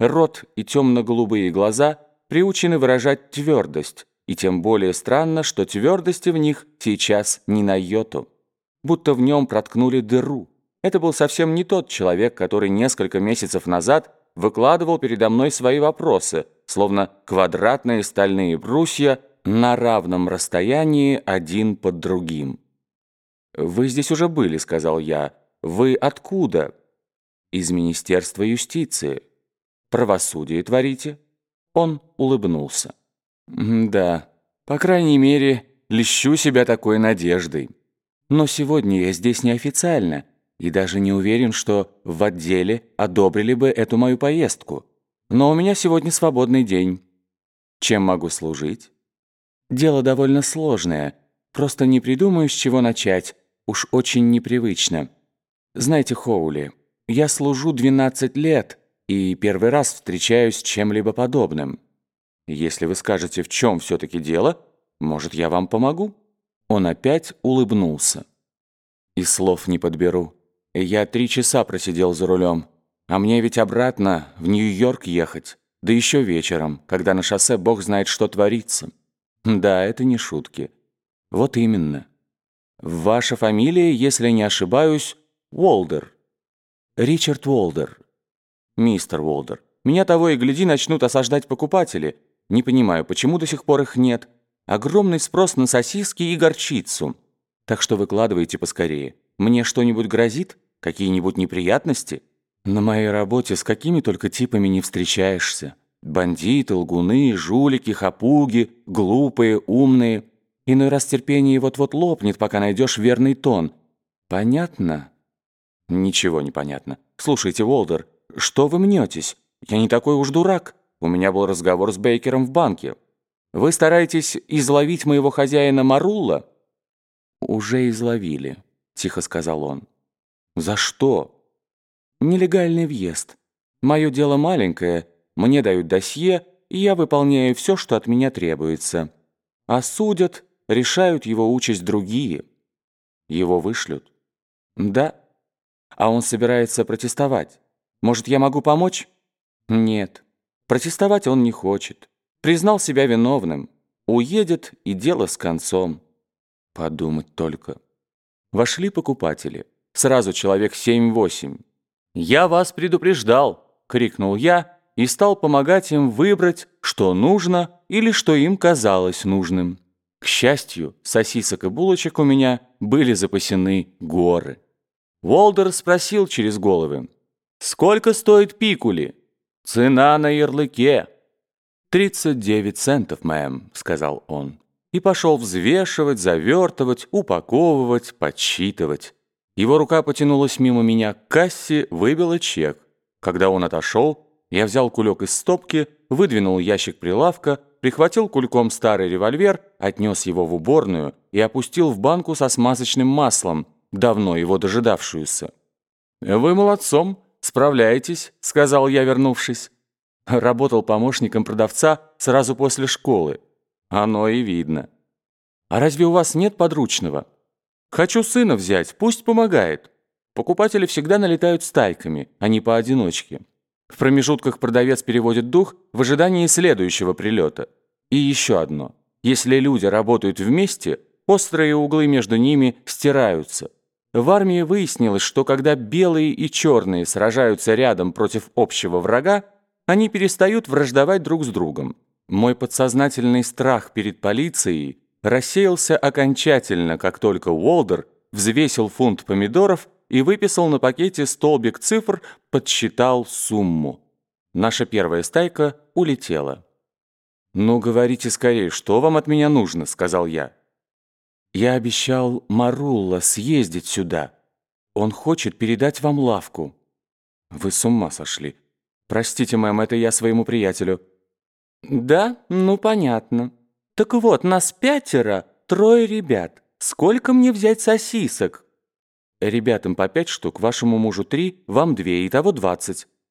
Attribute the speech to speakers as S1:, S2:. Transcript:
S1: Рот и темно-голубые глаза приучены выражать твердость, и тем более странно, что твердости в них сейчас не на йоту. Будто в нем проткнули дыру. Это был совсем не тот человек, который несколько месяцев назад выкладывал передо мной свои вопросы, словно квадратные стальные брусья на равном расстоянии один под другим. «Вы здесь уже были», — сказал я. «Вы откуда?» «Из Министерства юстиции». «Правосудие творите?» Он улыбнулся. «Да, по крайней мере, лещу себя такой надеждой. Но сегодня я здесь неофициально, и даже не уверен, что в отделе одобрили бы эту мою поездку. Но у меня сегодня свободный день. Чем могу служить? Дело довольно сложное, просто не придумаю, с чего начать, уж очень непривычно. Знаете, Хоули, я служу 12 лет и первый раз встречаюсь с чем-либо подобным. Если вы скажете, в чем все-таки дело, может, я вам помогу?» Он опять улыбнулся. «И слов не подберу. Я три часа просидел за рулем, а мне ведь обратно в Нью-Йорк ехать, да еще вечером, когда на шоссе бог знает, что творится. Да, это не шутки. Вот именно. Ваша фамилия, если не ошибаюсь, Уолдер. Ричард Уолдер. Мистер Уолдер, меня того и гляди начнут осаждать покупатели. Не понимаю, почему до сих пор их нет. Огромный спрос на сосиски и горчицу. Так что выкладывайте поскорее. Мне что-нибудь грозит? Какие-нибудь неприятности? На моей работе с какими только типами не встречаешься. Бандиты, лгуны, жулики, хапуги, глупые, умные. Иной раз терпение вот-вот лопнет, пока найдешь верный тон. Понятно? Ничего не понятно. Слушайте, Волдер, что вы мнетесь? Я не такой уж дурак. У меня был разговор с Бейкером в банке. Вы стараетесь изловить моего хозяина Марулла? Уже изловили. — тихо сказал он. «За что?» «Нелегальный въезд. Мое дело маленькое, мне дают досье, и я выполняю все, что от меня требуется. А судят, решают его участь другие. Его вышлют?» «Да. А он собирается протестовать. Может, я могу помочь?» «Нет. Протестовать он не хочет. Признал себя виновным. Уедет, и дело с концом. Подумать только». Вошли покупатели. Сразу человек семь-восемь. «Я вас предупреждал!» — крикнул я и стал помогать им выбрать, что нужно или что им казалось нужным. К счастью, сосисок и булочек у меня были запасены горы. Волдер спросил через головы. «Сколько стоит пикули?» «Цена на ярлыке». «Тридцать девять центов, мэм», — сказал он и пошел взвешивать, завертывать, упаковывать, подсчитывать. Его рука потянулась мимо меня к кассе, выбила чек. Когда он отошел, я взял кулек из стопки, выдвинул ящик прилавка, прихватил кульком старый револьвер, отнес его в уборную и опустил в банку со смазочным маслом, давно его дожидавшуюся. «Вы молодцом, справляетесь», — сказал я, вернувшись. Работал помощником продавца сразу после школы. Оно и видно. А разве у вас нет подручного? Хочу сына взять, пусть помогает. Покупатели всегда налетают стайками, а не поодиночке. В промежутках продавец переводит дух в ожидании следующего прилета. И еще одно. Если люди работают вместе, острые углы между ними стираются. В армии выяснилось, что когда белые и черные сражаются рядом против общего врага, они перестают враждовать друг с другом. Мой подсознательный страх перед полицией рассеялся окончательно, как только Уолдер взвесил фунт помидоров и выписал на пакете столбик цифр, подсчитал сумму. Наша первая стайка улетела. «Ну, говорите скорее, что вам от меня нужно?» — сказал я. «Я обещал Марулла съездить сюда. Он хочет передать вам лавку». «Вы с ума сошли. Простите, мэм, это я своему приятелю». «Да? Ну, понятно. Так вот, нас пятеро, трое ребят. Сколько мне взять сосисок?» «Ребятам по пять штук, вашему мужу три, вам две, итого двадцать.